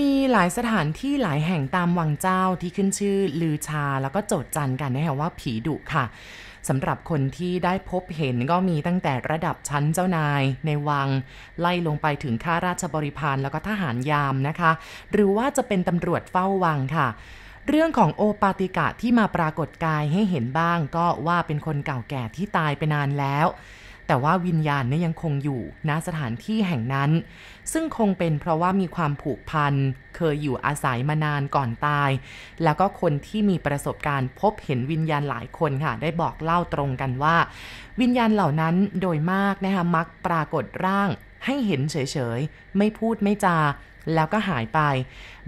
มีหลายสถานที่หลายแห่งตามวังเจ้าที่ขึ้นชื่อลือชาแล้วก็โจดจันกันนะคะว่าผีดุค่ะสำหรับคนที่ได้พบเห็นก็มีตั้งแต่ระดับชั้นเจ้านายในวัง ไล่ลงไปถึงข้าราชบริพารแล้วก็ทหารยามนะคะ หรือว่าจะเป็นตำรวจเฝ้าวังค่ะ เรื่องของโอปาติกะที่มาปรากฏกายให้เห็นบ้าง ก็ว่าเป็นคนเก่าแก่ที่ตายไปนานแล้ว แต่ว่าวิญญาณเนี่ยยังคงอยู่ณสถานที่แห่งนั้น ซึ่งคงเป็นเพราะว่ามีความผูกพัน เคยอยู่อาศัยมานานก่อนตาย แล้วก็คนที่มีประสบการณ์พบเห็นวิญญาณหลายคนค่ะ ได้บอกเล่าตรงกันว่า วิญญาณเหล่านั้นโดยมากนะคะมักปรากฏร่างให้เห็นเฉยๆ ไม่พูดไม่จา แล้วก็หายไป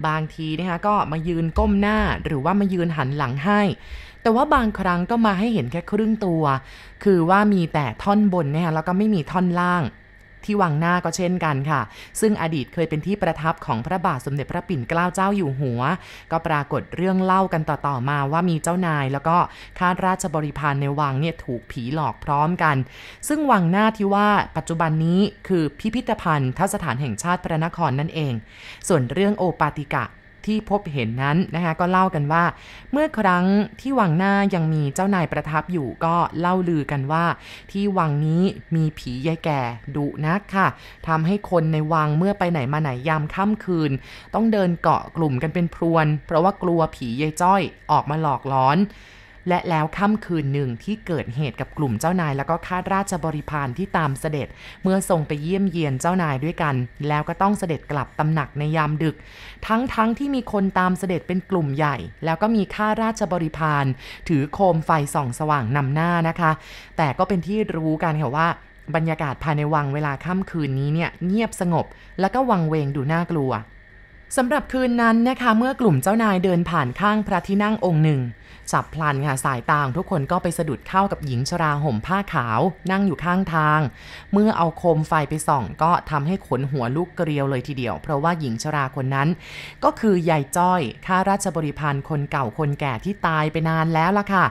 บางทีนะคะก็มายืนก้มหน้าหรือว่ามายืนหันหลังให้ แต่ว่าบางครั้งก็มาให้เห็นแค่ครึ่งตัว คือว่ามีแต่ท่อนบนนะคะแล้วก็ไม่มีท่อนล่าง ที่วังหน้าก็เช่นกันค่ะ ซึ่งอดีตเคยเป็นที่ประทับของพระบาทสมเด็จพระปิ่นเกล้าเจ้าอยู่หัว ก็ปรากฏเรื่องเล่ากันต่อๆมาว่ามีเจ้านาย แล้วก็ข้าราชบริพารในวังเนี่ยถูกผีหลอกพร้อมกัน ซึ่งวังหน้าที่ว่าปัจจุบันนี้คือพิพิธภัณฑ์ทสถานแห่งชาติพระนครนั่นเอง ส่วนเรื่องโอปาติกะ ที่พบเห็นนั้นนะคะก็เล่ากันว่า เมื่อครั้งที่วังหน้ายังมีเจ้านายประทับอยู่ก็เล่าลือกันว่า ที่วังนี้มีผียายแก่ดุนักค่ะทำให้คนในวังเมื่อไปไหนมาไหนยามค่ำคืน ต้องเดินเกาะกลุ่มกันเป็นพรวน เพราะว่ากลัวผียายจ้อยออกมาหลอกล้อน และแล้วค่ำคืนหนึ่งที่เกิดเหตุกับกลุ่มเจ้านาย แล้วก็ข้าราชบริพารที่ตามเสด็จ เมื่อทรงไปเยี่ยมเยียนเจ้านายด้วยกัน แล้วก็ต้องเสด็จกลับตำหนักในยามดึก ทั้งๆทที่มีคนตามเสด็จเป็นกลุ่มใหญ่ แล้วก็มีข้าราชบริพารถือโคมไฟส่องสว่างนำหน้านะคะ แต่ก็เป็นที่รู้กันค่ะว่าบรรยากาศภายในวังเวลาค่ำคืนนี้เนี่ยเงียบสงบ แล้วก็วังเวงดูน่ากลัว สำหรับคืนนั้นนะคะเมื่อกลุ่มเจ้านายเดินผ่านข้างพระที่นั่งองค์หนึ่งฉับพลันค่ะสายตาทุกคนก็ไปสะดุดเข้ากับหญิงชราห่มผ้าขาว นั่งอยู่ข้างทาง เมื่อเอาโคมไฟไปส่อง ก็ทำให้ขนหัวลูกเกลียวเลยทีเดียว เพราะว่าหญิงชราคนนั้น ก็คือยายจ้อยข้าราชบริพารคนเก่าคนแก่ที่ตายไปนานแล้วล่ะค่ะ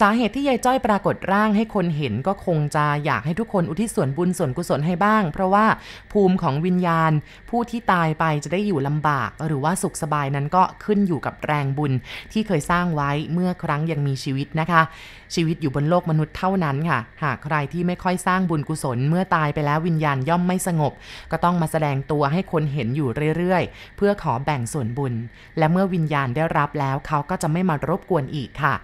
สาเหตุที่ยายจ้อยปรากฏร่างให้คนเห็นก็คงจะอยากให้ทุกคนอุทิศส่วนบุญส่วนกุศลให้บ้าง เพราะว่าภูมิของวิญญาณ ผู้ที่ตายไปจะได้อยู่ลำบาก หรือว่าสุขสบายนั้นก็ขึ้นอยู่กับแรงบุญที่เคยสร้างไว้เมื่อครั้งยังมีชีวิตนะคะ ชีวิตอยู่บนโลกมนุษย์เท่านั้นค่ะ หากใครที่ไม่ค่อยสร้างบุญกุศลเมื่อตายไปแล้ววิญญาณย่อมไม่สงบ ก็ต้องมาแสดงตัวให้คนเห็นอยู่เรื่อยๆ เพื่อขอแบ่งส่วนบุญ และเมื่อวิญญาณได้รับแล้วเขาก็จะไม่มารบกวนอีกค่ะ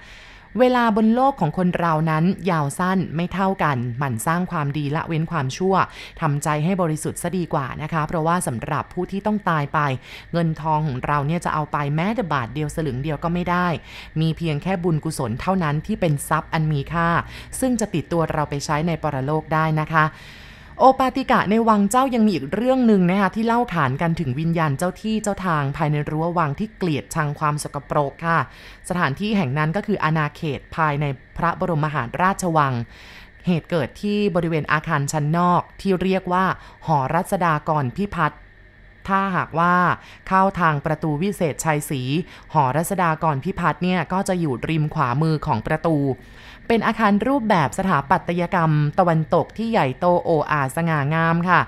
เวลาบนโลกของคนเรานั้นยาวสั้นไม่เท่ากัน หมั่นสร้างความดีละเว้นความชั่วทำใจให้บริสุทธิ์ซะดีกว่านะคะ เพราะว่าสำหรับผู้ที่ต้องตายไป เงินทองของเราเนี่ยจะเอาไปแม้แต่บาทเดียวสลึงเดียวก็ไม่ได้ มีเพียงแค่บุญกุศลเท่านั้นที่เป็นทรัพย์อันมีค่า ซึ่งจะติดตัวเราไปใช้ในปรโลกได้นะคะ โอปาติกะในวังเจ้ายังมีอีกเรื่องหนึ่งนะคะที่เล่าขานกันถึงวิญญาณเจ้าที่เจ้าทางภายในรั้ววังที่เกลียดชังความสกปรกค่ะ สถานที่แห่งนั้นก็คืออาณาเขตภายในพระบรมมหาราชวัง เหตุเกิดที่บริเวณอาคารชั้นนอกที่เรียกว่า หอรัศดากรพิพัฒน์ ถ้าหากว่าเข้าทางประตูวิเศษชัยศรีหอรัศดากรพิพัฒน์เนี่ยก็จะอยู่ริมขวามือของประตู เป็นอาคารรูปแบบสถาปัตยกรรม ตะวันตกที่ใหญ่โตโออาสง่างามค่ะ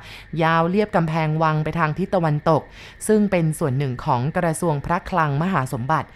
ยาวเรียบกำแพงวังไปทางทิศตะวันตก ซึ่งเป็นส่วนหนึ่งของกระทรวงพระคลังมหาสมบัติ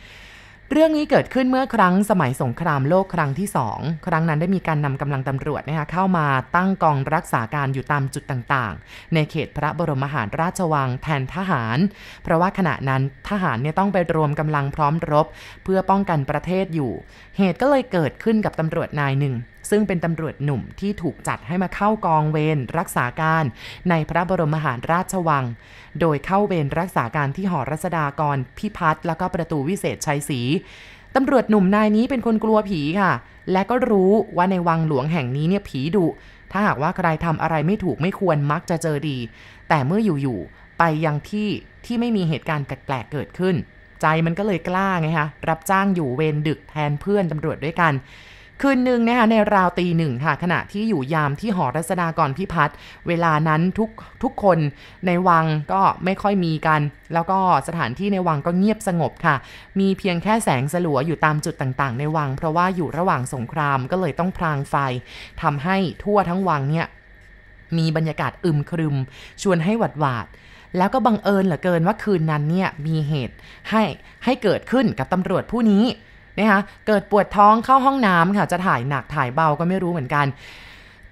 เรื่องนี้เกิดขึ้นเมื่อครั้งสมัยสงครามโลกครั้งที่สองครั้งนั้นได้มีการนำกำลังตำรวจนะคะเข้ามาตั้งกองรักษาการอยู่ตามจุดต่างๆ ในเขตพระบรมมหาราชวังแทนทหาร เพราะว่าขณะนั้นทหารเนี่ยต้องไปรวมกำลังพร้อมรบ เพื่อป้องกันประเทศอยู่ เหตุก็เลยเกิดขึ้นกับตำรวจนายหนึ่งซึ่งเป็นตำรวจหนุ่มที่ถูกจัดให้มาเข้ากองเวรรักษาการในพระบรมมหาราชวัง โดยเข้าเวรรักษาการที่หอรัศดากรพิพัฒน์แล้วก็ประตูวิเศษชัยศรีตำรวจหนุ่มนายนี้เป็นคนกลัวผีค่ะ และก็รู้ว่าในวังหลวงแห่งนี้เนี่ยผีดุ ถ้าหากว่าใครทำอะไรไม่ถูกไม่ควรมักจะเจอดี แต่เมื่ออยู่ๆไปยังที่ที่ไม่มีเหตุการณ์แปลกๆเกิดขึ้น ใจมันก็เลยกล้าไงคะรับจ้างอยู่เวรดึกแทนเพื่อนตำรวจด้วยกัน คืนหนึ่งนะคะในราวตีหนึ่งค่ะขณะที่อยู่ยามที่หอรัศดากรพิพัฒน์เวลานั้นทุกทุกคนในวังก็ไม่ค่อยมีกัน แล้วก็สถานที่ในวังก็เงียบสงบค่ะ มีเพียงแค่แสงสลัวอยู่ตามจุดต่างๆ ในวัง เพราะว่าอยู่ระหว่างสงครามก็เลยต้องพรางไฟทำให้ทั่วทั้งวังเนี่ยมีบรรยากาศอึมครึม ชวนให้หวัดหวาดแล้วก็บังเอิญเหลือเกินว่าคืนนั้นเนี่ยมีเหตุให้ให้เกิดขึ้นกับตำรวจผู้นี้ นะคะเกิดปวดท้องเข้าห้องน้ำค่ะ จะถ่ายหนักถ่ายเบาก็ไม่รู้เหมือนกัน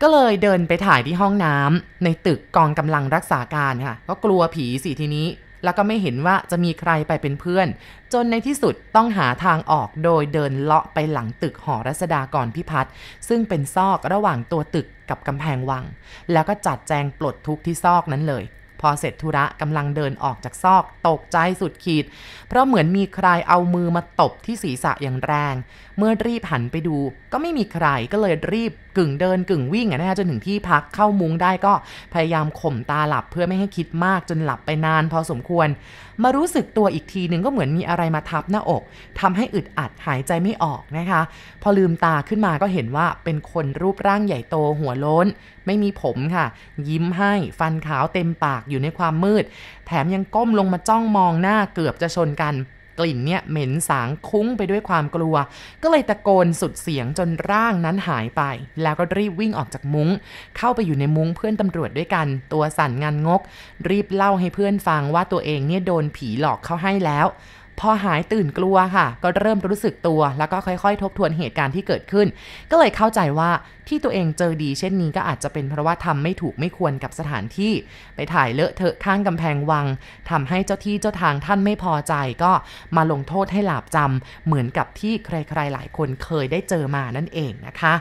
ก็เลยเดินไปถ่ายที่ห้องน้ำในตึกกองกำลังรักษาการค่ะ ก็กลัวผีสิทีนี้ แล้วก็ไม่เห็นว่าจะมีใครไปเป็นเพื่อน จนในที่สุดต้องหาทางออกโดยเดินเลาะไปหลังตึกหอรัศดากรพิพัฒน์ซึ่งเป็นซอกระหว่างตัวตึกกับกำแพงวัง แล้วก็จัดแจงปลดทุกที่ซอกนั้นเลย พอเสร็จธุระกำลังเดินออกจากซอก ตกใจสุดขีด เพราะเหมือนมีใครเอามือมาตบที่ศีรษะอย่างแรง เมื่อรีบหันไปดู ก็ไม่มีใครก็เลยรีบกึ่งเดินกึ่งวิ่งนะฮะจนถึงที่พักเข้ามุ้งได้ก็พยายามข่มตาหลับเพื่อไม่ให้คิดมากจนหลับไปนาน พอสมควร มารู้สึกตัวอีกทีหนึ่งก็เหมือนมีอะไรมาทับหน้าอกทำให้อึดอัดหายใจไม่ออกนะคะ พอลืมตาขึ้นมาก็เห็นว่าเป็นคนรูปร่างใหญ่โตหัวโล้น ไม่มีผมค่ะ ยิ้มให้ฟันขาวเต็มปากอยู่ในความมืด แถมยังก้มลงมาจ้องมองหน้าเกือบจะชนกัน กลิ่นเนี่ยเหม็นสางคุ้งไปด้วยความกลัว ก็เลยตะโกนสุดเสียงจนร่างนั้นหายไป แล้วก็รีบวิ่งออกจากมุง้ง เข้าไปอยู่ในมุ้งเพื่อนตำรวจด้วยกัน ตัวสั่นงานงก รีบเล่าให้เพื่อนฟังว่าตัวเองเนี่ยโดนผีหลอกเข้าให้แล้ว พอหายตื่นกลัวค่ะ ก็เริ่มรู้สึกตัว แล้วก็ค่อยๆ ทบทวนเหตุการณ์ที่เกิดขึ้น ก็เลยเข้าใจว่าที่ตัวเองเจอดีเช่นนี้ก็อาจจะเป็นเพราะว่าทำไม่ถูกไม่ควรกับสถานที่ ไปถ่ายเลอะเทอะข้างกำแพงวังทำให้เจ้าที่เจ้าทางท่านไม่พอใจก็มาลงโทษให้หลาบจำเหมือนกับที่ใครๆหลายคนเคยได้เจอมานั่นเองนะคะ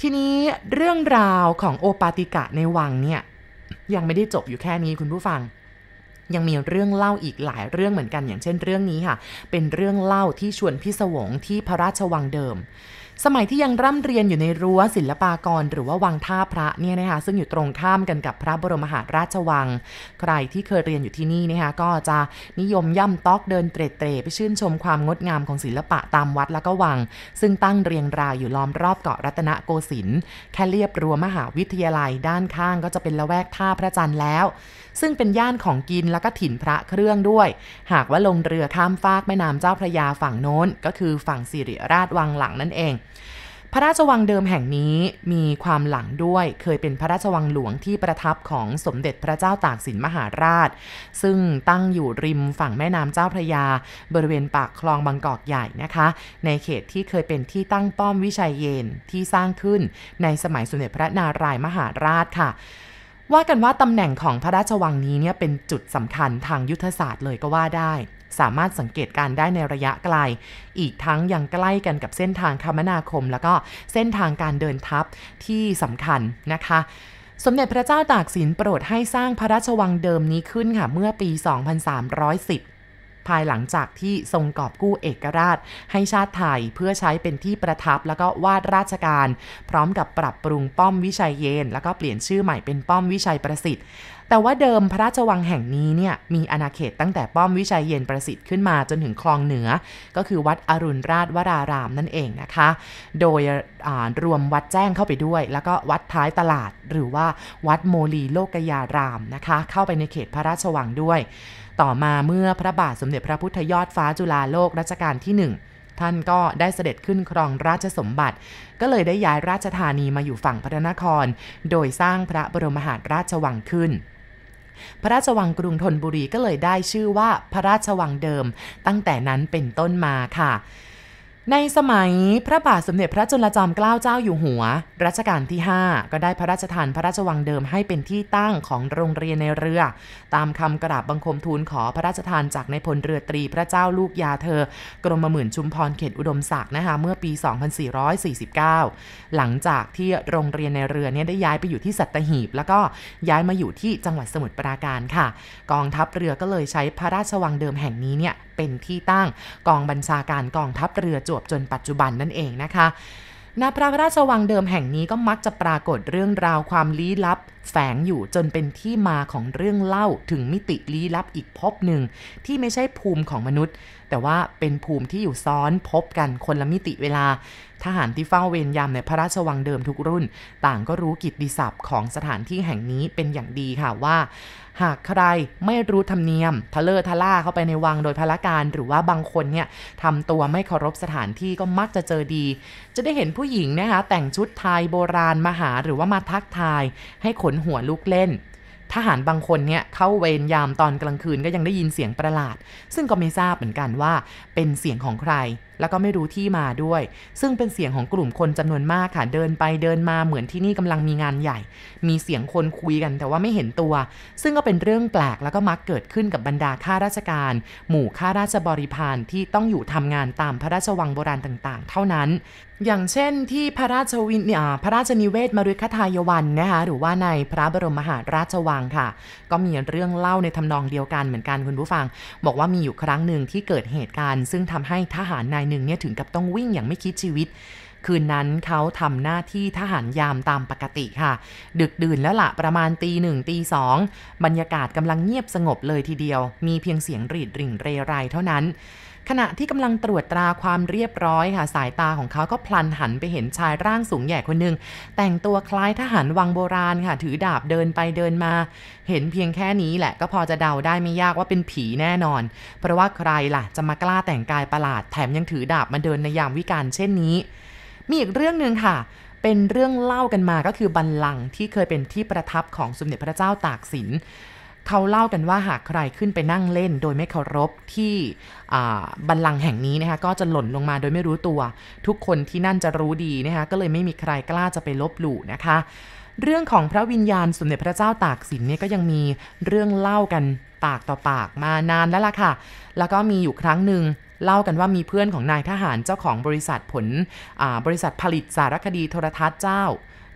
ทีนี้เรื่องราวของโอปาติกะในวังเนี่ยยังไม่ได้จบอยู่แค่นี้คุณผู้ฟัง ยังมีเรื่องเล่าอีกหลายเรื่องเหมือนกันอย่างเช่นเรื่องนี้ค่ะ เป็นเรื่องเล่าที่ชวนพิศวงที่พระราชวังเดิม สมัยที่ยังร่ำเรียนอยู่ในรั้วศิลปากร หรือว่าวังท่าพระเนี่ยนะคะซึ่งอยู่ตรงข้ามกันกับพระบรมหาราชวัง ใครที่เคยเรียนอยู่ที่นี่นะคะก็จะนิยมย่ำตอกเดินเตร็ดเตรไปชื่นชมความงดงามของศิลปะตามวัดแล้วก็วัง ซึ่งตั้งเรียงรายอยู่ล้อมรอบเกาะรัตนโกสินทร์แค่เรียบรั้วมหาวิทยาลัยด้านข้างก็จะเป็นละแวกท่าพระจันทร์แล้ว ซึ่งเป็นย่านของกินแล้วก็ถิ่นพระเครื่องด้วย หากว่าลงเรือข้ามฟากแม่น้ำเจ้าพระยาฝั่งโน้นก็คือฝั่งสิริราชวังหลังนั่นเองพระราชวังเดิมแห่งนี้มีความหลังด้วย เคยเป็นพระราชวังหลวงที่ประทับของสมเด็จพระเจ้าตากสินมหาราช ซึ่งตั้งอยู่ริมฝั่งแม่น้ำเจ้าพระยา บริเวณปากคลองบางกอกใหญ่นะคะ ในเขตที่เคยเป็นที่ตั้งป้อมวิชัยเยนที่สร้างขึ้นในสมัยสมเด็จพระนารายมหาราชค่ะว่ากันว่าตำแหน่งของพระราชวังนี้เนี่ยเป็นจุดสำคัญทางยุทธศาสตร์เลยก็ว่าได้ สามารถสังเกตการได้ในระยะไกล อีกทั้งยังใกล้กันกับเส้นทางคมนาคม แล้วก็เส้นทางการเดินทัพที่สำคัญนะคะสมเด็จพระเจ้าตากสินโปรดให้สร้างพระราชวังเดิมนี้ขึ้นค่ะเมื่อปี 2310 ภายหลังจากที่ทรงกอบกู้เอกราช ให้ชาติไทยเพื่อใช้เป็นที่ประทับแล้วก็วาดราชการ พร้อมกับปรับปรุงป้อมวิชัยเยน แล้วก็เปลี่ยนชื่อใหม่เป็นป้อมวิชัยประสิทธิ์ แต่ว่าเดิมพระราชวังแห่งนี้เนี่ยมีอาณาเขตตั้งแต่ป้อมวิชัยเย็นประสิทธิ์ขึ้นมาจนถึงคลองเหนือ ก็คือวัดอรุณราชวรารามนั่นเองนะคะ โดยรวมวัดแจ้งเข้าไปด้วย แล้วก็วัดท้ายตลาดหรือว่าวัดโมลีโลกยารามนะคะ เข้าไปในเขตพระราชวังด้วย ต่อมาเมื่อพระบาทสมเด็จพระพุทธยอดฟ้าจุฬาโลกรัชกาลที่ 1ท่านก็ได้เสด็จขึ้นครองราชสมบัติ ก็เลยได้ย้ายราชธานีมาอยู่ฝั่งพระนคร โดยสร้างพระบรมมหาราชวังขึ้น พระราชวังกรุงธนบุรีก็เลยได้ชื่อว่าพระราชวังเดิม ตั้งแต่นั้นเป็นต้นมาค่ะ ในสมัยพระบาทสมเด็จพระจุลจอมเกล้าเจ้าอยู่หัว รัชกาลที่ 5 ก็ได้พระราชทานพระราชวังเดิมให้เป็นที่ตั้งของโรงเรียนในเรือ ตามคำกราบบังคมทูลขอพระราชทานจากในพลเรือตรีพระเจ้าลูกยาเธอ กรมหมื่นชุมพรเขตอุดมศักดิ์นะคะเมื่อปี 2449 หลังจากที่โรงเรียนในเรือเนี่ยได้ย้ายไปอยู่ที่สัตหีบ แล้วก็ย้ายมาอยู่ที่จังหวัดสมุทรปราการค่ะ กองทัพเรือก็เลยใช้พระราชวังเดิมแห่งนี้เนี่ยเป็นที่ตั้งกองบัญชาการกองทัพเรือจวบจนปัจจุบันนั่นเองนะคะณพระราชวังเดิมแห่งนี้ก็มักจะปรากฏเรื่องราวความลี้ลับ แฝงอยู่จนเป็นที่มาของเรื่องเล่าถึงมิติลี้ลับอีกภพหนึ่ง ที่ไม่ใช่ภูมิของมนุษย์ แต่ว่าเป็นภูมิที่อยู่ซ้อนพบกันคนละมิติเวลา ทหารที่เฝ้าเวรยามในพระราชวังเดิมทุกรุ่น ต่างก็รู้กิตติศัพท์ของสถานที่แห่งนี้เป็นอย่างดีค่ะว่า หากใครไม่รู้ธรรมเนียมทะเลอทะล่าเข้าไปในวังโดยพละการ หรือว่าบางคนเนี่ยทำตัวไม่เคารพสถานที่ก็มักจะเจอดี จะได้เห็นผู้หญิงนะคะแต่งชุดไทยโบราณมาหาหรือว่ามาทักทาย ให้ขนหัวลุกเล่นทหารบางคนเนี่ยเข้าเวรยามตอนกลางคืนก็ยังได้ยินเสียงประหลาด ซึ่งก็ไม่ทราบเหมือนกันว่าเป็นเสียงของใคร แล้วก็ไม่รู้ที่มาด้วย ซึ่งเป็นเสียงของกลุ่มคนจำนวนมากค่ะ เดินไปเดินมาเหมือนที่นี่กำลังมีงานใหญ่ มีเสียงคนคุยกันแต่ว่าไม่เห็นตัว ซึ่งก็เป็นเรื่องแปลกแล้วก็มักเกิดขึ้นกับบรรดาข้าราชการ หมู่ข้าราชบริพารที่ต้องอยู่ทำงานตามพระราชวังโบราณต่างๆ เท่านั้น อย่างเช่นที่พระราชวินพระราชนิเวศมฤคทายวันนะคะหรือว่าในพระบรมมหาราชวังค่ะ ก็มีเรื่องเล่าในทำนองเดียวกันเหมือนกันคุณผู้ฟัง บอกว่ามีอยู่ครั้งหนึ่งที่เกิดเหตุการณ์ ซึ่งทำให้ทหารนายหนึ่งเนี่ยถึงกับต้องวิ่งอย่างไม่คิดชีวิต คืนนั้นเขาทำหน้าที่ทหารยามตามปกติค่ะ ดึกดื่นแล้วละประมาณตีหนึ่งตีสองบรรยากาศกำลังเงียบสงบเลยทีเดียว มีเพียงเสียงรีดริ่งเรไรเท่านั้น ขณะที่กำลังตรวจตราความเรียบร้อยค่ะ สายตาของเขาก็พลันหันไปเห็นชายร่างสูงใหญ่คนหนึ่งแต่งตัวคล้ายทหารวังโบราณค่ะ ถือดาบเดินไปเดินมา เห็นเพียงแค่นี้แหละก็พอจะเดาได้ไม่ยากว่าเป็นผีแน่นอน เพราะว่าใครล่ะ จะมากล้าแต่งกายประหลาดแถมยังถือดาบมาเดินในยามวิกาลเช่นนี้ มีอีกเรื่องหนึ่งค่ะเป็นเรื่องเล่ากันมาก็คือบัลลังก์ที่เคยเป็นที่ประทับของสมเด็จพระเจ้าตากสิน เขาเล่ากันว่าหากใครขึ้นไปนั่งเล่น โดยไม่เคารพที่บัลลังก์แห่งนี้นะคะก็จะหล่นลงมาโดยไม่รู้ตัว ทุกคนที่นั่นจะรู้ดีนะคะก็เลยไม่มีใครกล้าจะไปลบหลู่นะคะเรื่องของพระวิญญาณสมเด็จพระเจ้าตากสินเนี่ยก็ยังมีเรื่องเล่ากันปากต่อปากมานานแล้วล่ะค่ะ แล้วก็มีอยู่ครั้งหนึ่งเล่ากันว่ามีเพื่อนของนายทหารเจ้าของบริษัทผลบริษัทผลิตสารคดีโทรทัศน์เจ้า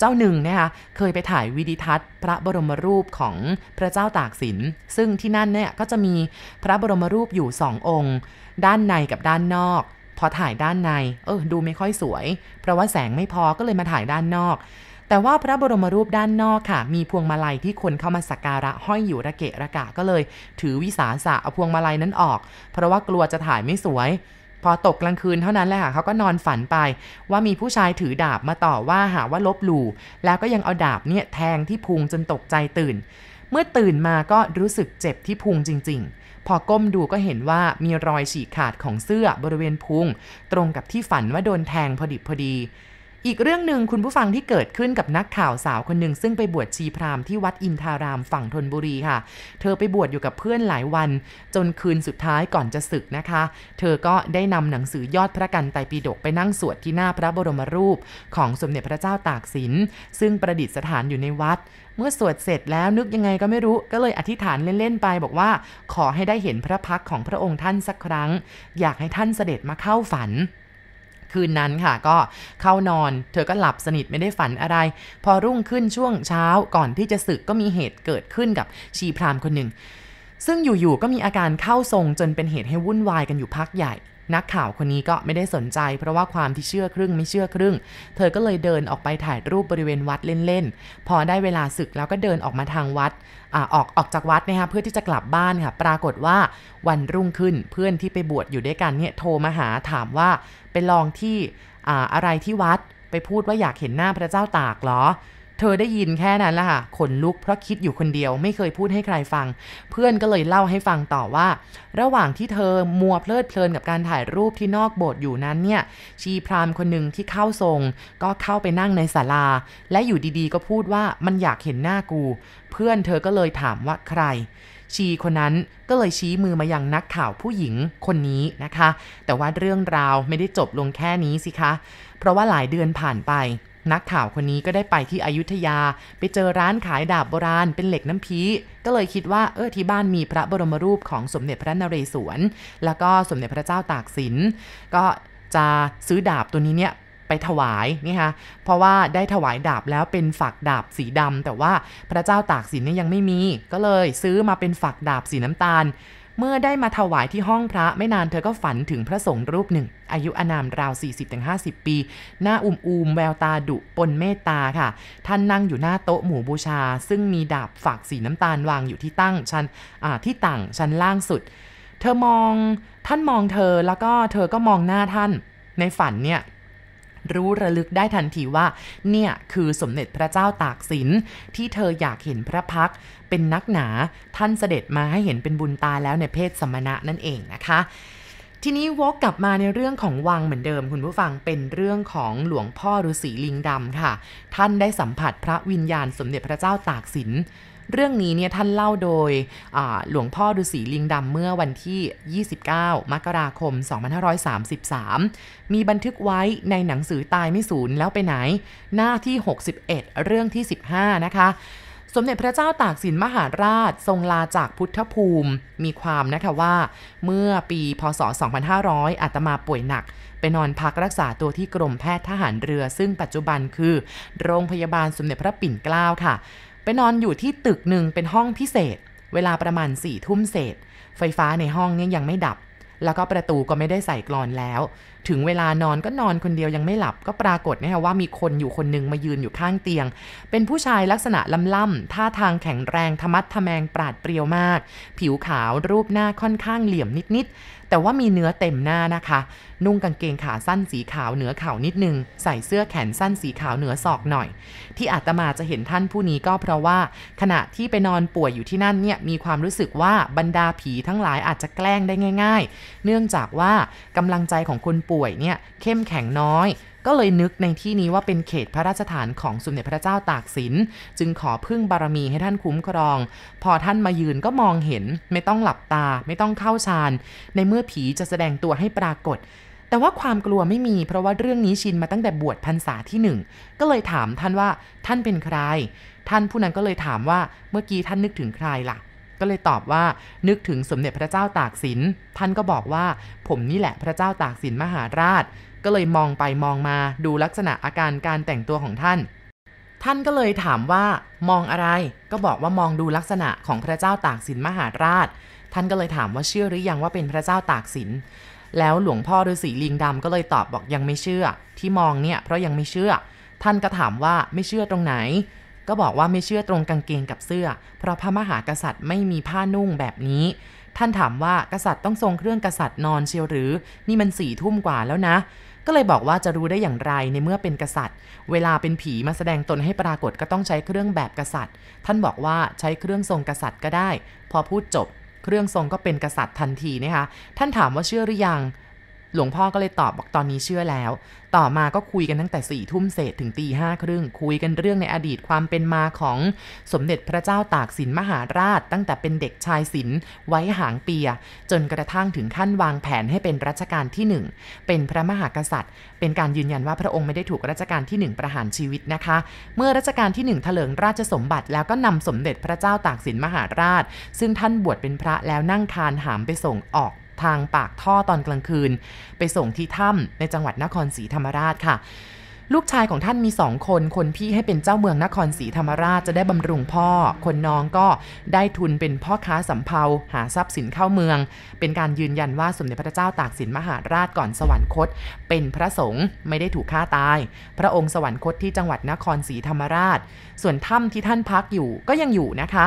เจ้าหนึ่งนะคะเคยไปถ่ายวิดีทัศน์ พระบรมรูปของพระเจ้าตากสิน ซึ่งที่นั่นเนี่ยก็จะมีพระบรมรูปอยู่สององค์ ด้านในกับด้านนอก พอถ่ายด้านใน เออดูไม่ค่อยสวย เพราะว่าแสงไม่พอก็เลยมาถ่ายด้านนอก แต่ว่าพระบรมรูปด้านนอกค่ะ มีพวงมาลัยที่คนเข้ามาสักการะห้อยอยู่ระเกะระกะก็เลย ถือวิสาสะเอาพวงมาลัยนั้นออก เพราะว่ากลัวจะถ่ายไม่สวย พอตกกลางคืนเท่านั้นแหละค่ะเขาก็นอนฝันไป ว่ามีผู้ชายถือดาบมาต่อว่าหาว่าลบหลู่แล้วก็ยังเอาดาบเนี่ยแทงที่พุงจนตกใจตื่น เมื่อตื่นมาก็รู้สึกเจ็บที่พุงจริง ๆ พอก้มดูก็เห็นว่ามีรอยฉีกขาดของเสื้อบริเวณพุง ตรงกับที่ฝันว่าโดนแทงพอดิบพอดีอี อีกเรื่องหนึ่งคุณผู้ฟังที่เกิดขึ้นกับนักข่าวสาวคนหนึ่งซึ่งไปบวชชีพราหมณ์ที่วัดอินทารามฝั่งธนบุรีค่ะ เธอไปบวชอยู่กับเพื่อนหลายวัน จนคืนสุดท้ายก่อนจะศึกนะคะ เธอก็ได้นำหนังสือยอดพระกันไตรปิฎกไปนั่งสวดที่หน้าพระบรมรูป ของสมเด็จพระเจ้าตากสิน ซึ่งประดิษฐานอยู่ในวัด เมื่อสวดเสร็จแล้วนึกยังไงก็ไม่รู้ก็เลยอธิษฐานเล่นๆไป บอกว่า ขอให้ได้เห็นพระพักของพระองค์ท่านสักครั้ง อยากให้ท่านเสด็จมาเข้าฝัน คืนนั้นค่ะก็เข้านอน เธอก็หลับสนิทไม่ได้ฝันอะไร พอรุ่งขึ้นช่วงเช้าก่อนที่จะสึกก็มีเหตุเกิดขึ้นกับชีพรามคนหนึ่งซึ่งอยู่ๆก็มีอาการเข้าทรงจนเป็นเหตุให้วุ่นวายกันอยู่พักใหญ่ นักข่าวคนนี้ก็ไม่ได้สนใจ เพราะว่าความที่เชื่อครึ่งไม่เชื่อครึ่ง เธอก็เลยเดินออกไปถ่ายรูปบริเวณวัดเล่นๆ พอได้เวลาศึกแล้วก็เดินออกมาทางวัดอออกออกจากวัดนะคะเพื่อที่จะกลับบ้านค่ะ ปรากฏว่าวันรุ่งขึ้นเพื่อนที่ไปบวชอยู่ด้วยกันเนี่ยโทรมาหาถามว่าไปลองที่ออะไรที่วัดไปพูดว่าอยากเห็นหน้าพระเจ้าตากเหรอ เธอได้ยินแค่นั้นแหละค่ะ ขนลุกเพราะคิดอยู่คนเดียวไม่เคยพูดให้ใครฟัง เพื่อนก็เลยเล่าให้ฟังต่อว่า ระหว่างที่เธอมัวเพลิดเพลินกับการถ่ายรูปที่นอกโบสถ์อยู่นั้นเนี่ย ชีพรามคนหนึ่งที่เข้าทรง ก็เข้าไปนั่งในศาลา และอยู่ดีๆ ก็พูดว่ามันอยากเห็นหน้ากู เพื่อนเธอก็เลยถามว่าใครชีคนนั้นก็เลยชี้มือมายังนักข่าวผู้หญิงคนนี้นะคะ แต่ว่าเรื่องราวไม่ได้จบลงแค่นี้สิคะ เพราะว่าหลายเดือนผ่านไป นักข่าวคนนี้ก็ได้ไปที่อยุธยา ไปเจอร้านขายดาบโบราณเป็นเหล็กน้ำพีก็เลยคิดว่าเออที่บ้านมีพระบรมรูปของสมเด็จพระนเรศวร แล้วก็สมเด็จพระเจ้าตากสิน ก็จะซื้อดาบตัวนี้เนี่ยไปถวายนี่คะเพราะว่าได้ถวายดาบแล้วเป็นฝักดาบสีดำแต่ว่าพระเจ้าตากสินเนี่ยยังไม่มี ก็เลยซื้อมาเป็นฝักดาบสีน้ำตาล เมื่อได้มาถวายที่ห้องพระไม่นานเธอก็ฝันถึงพระสงฆ์รูปหนึ่ง อายุอนามราว 40-50 ปี หน้าอุ่มอูมแววตาดุปนเมตตาค่ะ ท่านนั่งอยู่หน้าโต๊ะหมู่บูชา ซึ่งมีดาบฝักสีน้ำตาลวางอยู่ที่ตั้งชั้นที่ต่างชั้นล่างสุด เธอมองท่านมองเธอแล้วก็เธอก็มองหน้าท่าน ในฝันเนี่ย รู้ระลึกได้ทันทีว่า เนี่ยคือสมเด็จพระเจ้าตากสิน ที่เธออยากเห็นพระพักเป็นนักหนาท่านเสด็จมาให้เห็นเป็นบุญตาแล้วในเพศสมณะนั่นเองนะคะทีนี้วกกลับมาในเรื่องของวังเหมือนเดิม คุณผู้ฟังเป็นเรื่องของหลวงพ่อฤาษีลิงดำค่ะ ท่านได้สัมผัสพระวิญญาณสมเด็จพระเจ้าตากสิน เรื่องนี้เนี่ยท่านเล่าโดยหลวงพ่อฤาษีลิงดำเมื่อวันที่ 29 มกราคม 2533 มีบันทึกไว้ในหนังสือตายไม่สูญแล้วไปไหน หน้าที่ 61 เรื่องที่ 15 นะคะสมเด็จพระเจ้าตากสินมหาราชทรงลาจากพุทธภูมิ มีความนะคะว่า เมื่อปีพศ 2500 อาตมาป่วยหนัก ไปนอนพักรักษาตัวที่กรมแพทย์ทหารเรือ ซึ่งปัจจุบันคือ โรงพยาบาลสมเด็จพระปิ่นเกล้าค่ะ ไปนอนอยู่ที่ตึกหนึ่งเป็นห้องพิเศษ เวลาประมาณสี่ทุ่มเศษ ไฟฟ้าในห้องนี้ยังไม่ดับ แล้วก็ประตูก็ไม่ได้ใส่กรอนแล้ว ถึงเวลานอนก็นอนคนเดียวยังไม่หลับก็ปรากฏนะฮะว่ามีคนอยู่คนหนึ่งมายืนอยู่ข้างเตียง เป็นผู้ชายลักษณะล่ำๆท่าทางแข็งแรงธรรมัดทแมงปราดเปรียวมาก ผิวขาวรูปหน้าค่อนข้างเหลี่ยมนิดๆ แต่ว่ามีเนื้อเต็มหน้านะคะ นุ่งกางเกงขาสั้นสีขาวเหนือเข่านิดนึง ใส่เสื้อแขนสั้นสีขาวเหนือศอกหน่อย ที่อาตมาจะเห็นท่านผู้นี้ก็เพราะว่า ขณะที่ไปนอนป่วยอยู่ที่นั่นเนี่ยมีความรู้สึกว่าบรรดาผีทั้งหลายอาจจะแกล้งได้ง่าย ๆ เนื่องจากว่ากำลังใจของคนป่วย่วยเนี่ยเข้มแข็งน้อย ก็เลยนึกในที่นี้ว่าเป็นเขตพระราชฐานของสมเด็จพระเจ้าตากสิน จึงขอพึ่งบารมีให้ท่านคุ้มครอง พอท่านมายืนก็มองเห็น ไม่ต้องหลับตา ไม่ต้องเข้าฌาน ในเมื่อผีจะแสดงตัวให้ปรากฏแต่ว่าความกลัวไม่มีเพราะว่าเรื่องนี้ชินมาตั้งแต่บวชพรรษาที่หนึ่งก็เลยถามท่านว่าท่านเป็นใคร ท่านผู้นั้นก็เลยถามว่าเมื่อกี้ท่านนึกถึงใครล่ะ ก็เลยตอบว่านึกถึงสมเด็จพระเจ้าตากสิน ท่านก็บอกว่า ผมนี่แหละพระเจ้าตากสินมหาราช ก็เลยมองไปมองมาดูลักษณะอาการการแต่งตัวของท่าน ท่านก็เลยถามว่ามองอะไร ก็บอกว่ามองดูลักษณะของพระเจ้าตากสินมหาราช ท่านก็เลยถามว่าเชื่อหรือยังว่าเป็นพระเจ้าตากสินแล้วหลวงพ่อฤาษีลิงดำก็เลยตอบบอกยังไม่เชื่อ ที่มองเนี่ยเพราะยังไม่เชื่อ ท่านก็ถามว่าไม่เชื่อตรงไหน ก็บอกว่าไม่เชื่อตรงกางเกงกับเสื้อ เพราะพระมหากษัตริย์ไม่มีผ้านุ่งแบบนี้ ท่านถามว่ากษัตริย์ต้องทรงเครื่องกษัตริย์นอนเชียวหรือ นี่มันสี่ทุ่มกว่าแล้วนะ ก็เลยบอกว่าจะรู้ได้อย่างไรในเมื่อเป็นกษัตริย์ เวลาเป็นผีมาแสดงตนให้ปรากฏก็ต้องใช้เครื่องแบบกษัตริย์ ท่านบอกว่าใช้เครื่องทรงกษัตริย์ก็ได้ พอพูดจบ เครื่องทรงก็เป็นกษัตริย์ทันทีนะคะ ท่านถามว่าเชื่อหรือยัง หลวงพ่อก็เลยตอบบอกตอนนี้เชื่อแล้ว ต่อมาก็คุยกันตั้งแต่สี่ทุ่มเศษถึงตีห้าครึ่ง คุยกันเรื่องในอดีตความเป็นมาของสมเด็จพระเจ้าตากสินมหาราช ตั้งแต่เป็นเด็กชายศิลไว้หางเปีย จนกระทั่งถึงขั้นวางแผนให้เป็นรัชกาลที่หนึ่งเป็นพระมหากษัตริย์ เป็นการยืนยันว่าพระองค์ไม่ได้ถูกรัชกาลที่หนึ่งประหารชีวิตนะคะ เมื่อรัชกาลที่หนึ่งถลิงราชสมบัติแล้วก็นำสมเด็จพระเจ้าตากสินมหาราช ซึ่งท่านบวชเป็นพระแล้วนั่งคานหามไปส่งออก ทางปากท่อตอนกลางคืน ไปส่งที่ถ้ำในจังหวัดนครศรีธรรมราชค่ะ ลูกชายของท่านมีสองคน คนพี่ให้เป็นเจ้าเมืองนครศรีธรรมราชจะได้บำรุงพ่อ คนน้องก็ได้ทุนเป็นพ่อค้าสำเภาหาทรัพย์สินเข้าเมือง เป็นการยืนยันว่าสมเด็จพระเจ้าตากสินมหาราชก่อนสวรรคต เป็นพระสงฆ์ไม่ได้ถูกฆ่าตาย พระองค์สวรรคตที่จังหวัดนครศรีธรรมราช ส่วนถ้ำที่ท่านพักอยู่ก็ยังอยู่นะคะ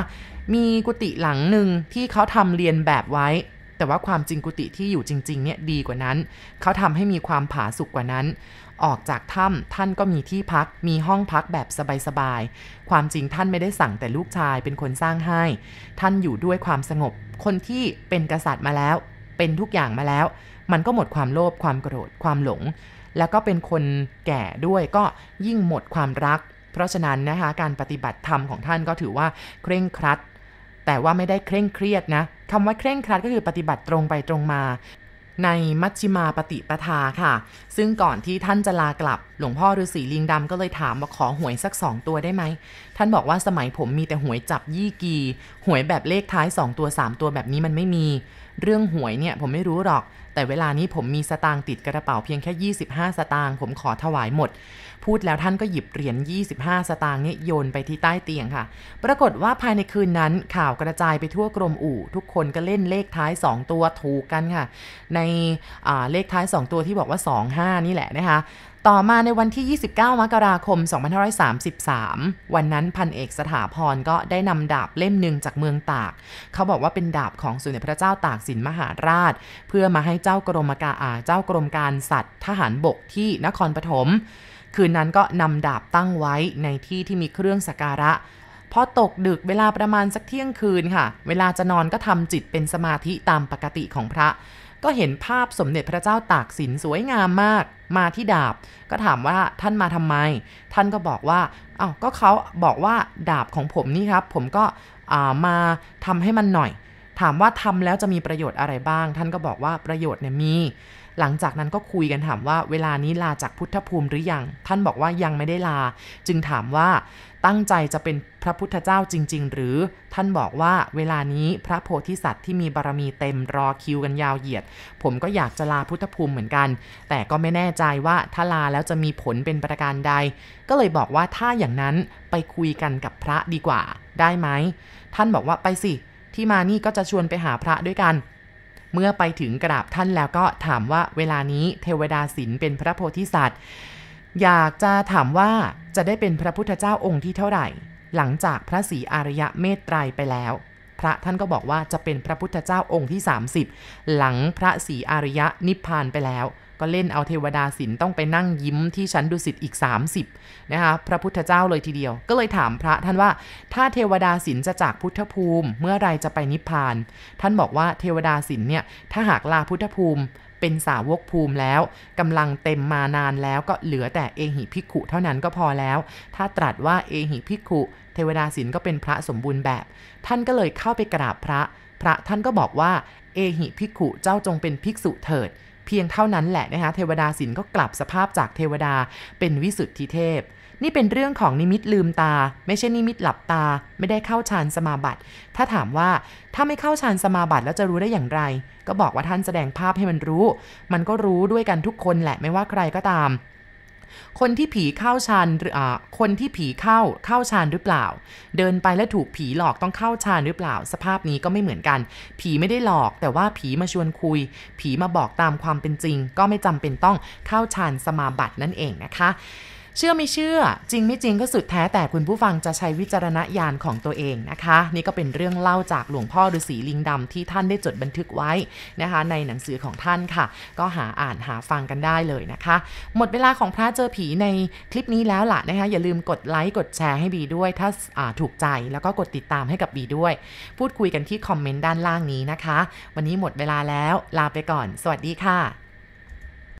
มีกุฏิหลังหนึ่งที่เขาทำเรียนแบบไว้ แต่ว่าความจริงกุฏิที่อยู่จริงๆเนี่ยดีกว่านั้น เขาทำให้มีความผาสุกกว่านั้น ออกจากถ้ำท่านก็มีที่พัก มีห้องพักแบบสบายๆ ความจริงท่านไม่ได้สั่งแต่ลูกชายเป็นคนสร้างให้ ท่านอยู่ด้วยความสงบ คนที่เป็นกษัตริย์มาแล้ว เป็นทุกอย่างมาแล้ว มันก็หมดความโลภ ความโกรธ ความหลง แล้วก็เป็นคนแก่ด้วยก็ยิ่งหมดความรัก เพราะฉะนั้นนะคะการปฏิบัติธรรมของท่านก็ถือว่าเคร่งครัด แต่ว่าไม่ได้เคร่งเครียดนะ คำว่าเคร่งครัดก็คือปฏิบัติตรงไปตรงมาในมัชชิมาปฏิปทาค่ะ ซึ่งก่อนที่ท่านจะลากลับ หลวงพ่อฤาษีลิงดำก็เลยถามว่าขอหวยสักสองตัวได้ไหม ท่านบอกว่าสมัยผมมีแต่หวยจับยี่กี หวยแบบเลขท้าย 2 ตัว 3 ตัวแบบนี้มันไม่มี เรื่องหวยเนี่ยผมไม่รู้หรอก แต่เวลานี้ผมมีสตางค์ติดกระเป๋าเพียงแค่ 25 สตางค์ผมขอถวายหมด พูดแล้วท่านก็หยิบเหรียญ 25 สตางค์นี้โยนไปที่ใต้เตียงค่ะ ปรากฏว่าภายในคืนนั้นข่าวกระจายไปทั่วกรมอู่ ทุกคนก็เล่นเลขท้าย 2 ตัวถูกกันค่ะ ในเลขท้าย 2 ตัวที่บอกว่า 25 นี่แหละนะคะ ต่อมาในวันที่ 29 มกราคม 2533 วันนั้นพันเอกสถาพรก็ได้นำดาบเล่มหนึ่งจากเมืองตาก เขาบอกว่าเป็นดาบของสมเด็จพระเจ้าตากสินมหาราช เพื่อมาให้เจ้ากรมการเจ้ากรมการสัตว์ ทหารบกที่นครปฐม คืนนั้นก็นำดาบตั้งไว้ในที่ที่มีเครื่องสักการะพอตกดึกเวลาประมาณสักเที่ยงคืนค่ะ เวลาจะนอนก็ทำจิตเป็นสมาธิตามปกติของพระ ก็เห็นภาพสมเด็จพระเจ้าตากสินสวยงามมาก มาที่ดาบ ก็ถามว่าท่านมาทำไม ท่านก็บอกว่าเอา้าก็เขาบอกว่าดาบของผมนี่ครับ ผมก็ามาทำให้มันหน่อย ถามว่าทำแล้วจะมีประโยชน์อะไรบ้าง ท่านก็บอกว่าประโยชน์เนี่ยมี หลังจากนั้นก็คุยกันถามว่าเวลานี้ลาจากพุทธภูมิหรือยัง ท่านบอกว่ายังไม่ได้ลา จึงถามว่าตั้งใจจะเป็นพระพุทธเจ้าจริง ๆ หรือ ท่านบอกว่าเวลานี้พระโพธิสัตว์ที่มีบารมีเต็มรอคิวกันยาวเหยียด ผมก็อยากจะลาพุทธภูมิเหมือนกัน แต่ก็ไม่แน่ใจว่าถ้าลาแล้วจะมีผลเป็นประการใด ก็เลยบอกว่าถ้าอย่างนั้นไปคุยกันกับพระดีกว่าได้ไหม ท่านบอกว่าไปสิ ที่มานี่ก็จะชวนไปหาพระด้วยกัน เมื่อไปถึงกราบท่านแล้วก็ถามว่าเวลานี้เทวดาศิลเป็นพระโพธิสัตว์ อยากจะถามว่าจะได้เป็นพระพุทธเจ้าองค์ที่เท่าไหร่ หลังจากพระศรีอริยะเมตไตรไปแล้ว พระท่านก็บอกว่าจะเป็นพระพุทธเจ้าองค์ที่ 30 หลังพระศรีอริยะนิพพานไปแล้ว ก็เล่นเอาเทวดาศิลต้องไปนั่งยิ้มที่ชั้นดุสิตอีก 30นะคะพระพุทธเจ้าเลยทีเดียว ก็เลยถามพระท่านว่าถ้าเทวดาศิลจะจากพุทธภูมิ เมื่อไรจะไปนิพพาน ท่านบอกว่าเทวดาศิลเนี่ยถ้าหากลาพุทธภูมิเป็นสาวกภูมิแล้วกำลังเต็มมานานแล้วก็เหลือแต่เอหิภิกขุเท่านั้นก็พอแล้ว ถ้าตรัสว่าเอหิภิกขุ เทวดาศิลก็เป็นพระสมบูรณ์แบบ ท่านก็เลยเข้าไปกราบพระ พระท่านก็บอกว่าเอหิภิกขุเจ้าจงเป็นภิกษุเถิด เพียงเท่านั้นแหละนะคะเทวดาสินก็กลับสภาพจากเทวดาเป็นวิสุทธิเทพ นี่เป็นเรื่องของนิมิตลืมตา ไม่ใช่นิมิตหลับตา ไม่ได้เข้าฌานสมาบัติ ถ้าถามว่าถ้าไม่เข้าฌานสมาบัติแล้วจะรู้ได้อย่างไร ก็บอกว่าท่านแสดงภาพให้มันรู้ มันก็รู้ด้วยกันทุกคนแหละไม่ว่าใครก็ตาม คนที่ผีเข้าฌานหรืออ่าคนที่ผีเข้าเข้าฌานหรือเปล่า เดินไปแล้วถูกผีหลอกต้องเข้าฌานหรือเปล่า สภาพนี้ก็ไม่เหมือนกัน ผีไม่ได้หลอก แต่ว่าผีมาชวนคุย ผีมาบอกตามความเป็นจริง ก็ไม่จำเป็นต้องเข้าฌานสมาบัตินั่นเองนะคะ เชื่อไม่เชื่อ จริงไม่จริงก็สุดแท้แต่คุณผู้ฟังจะใช้วิจารณญาณของตัวเองนะคะ นี่ก็เป็นเรื่องเล่าจากหลวงพ่อฤาษีลิงดำที่ท่านได้จดบันทึกไว้นะคะ ในหนังสือของท่านค่ะ ก็หาอ่านหาฟังกันได้เลยนะคะ หมดเวลาของพระเจอผีในคลิปนี้แล้วล่ะนะคะ อย่าลืมกดไลค์กดแชร์ให้บีด้วย ถ้าถูกใจแล้วก็กดติดตามให้กับบีด้วย พูดคุยกันที่คอมเมนต์ด้านล่างนี้นะคะ วันนี้หมดเวลาแล้วลาไปก่อน สวัสดีค่ะ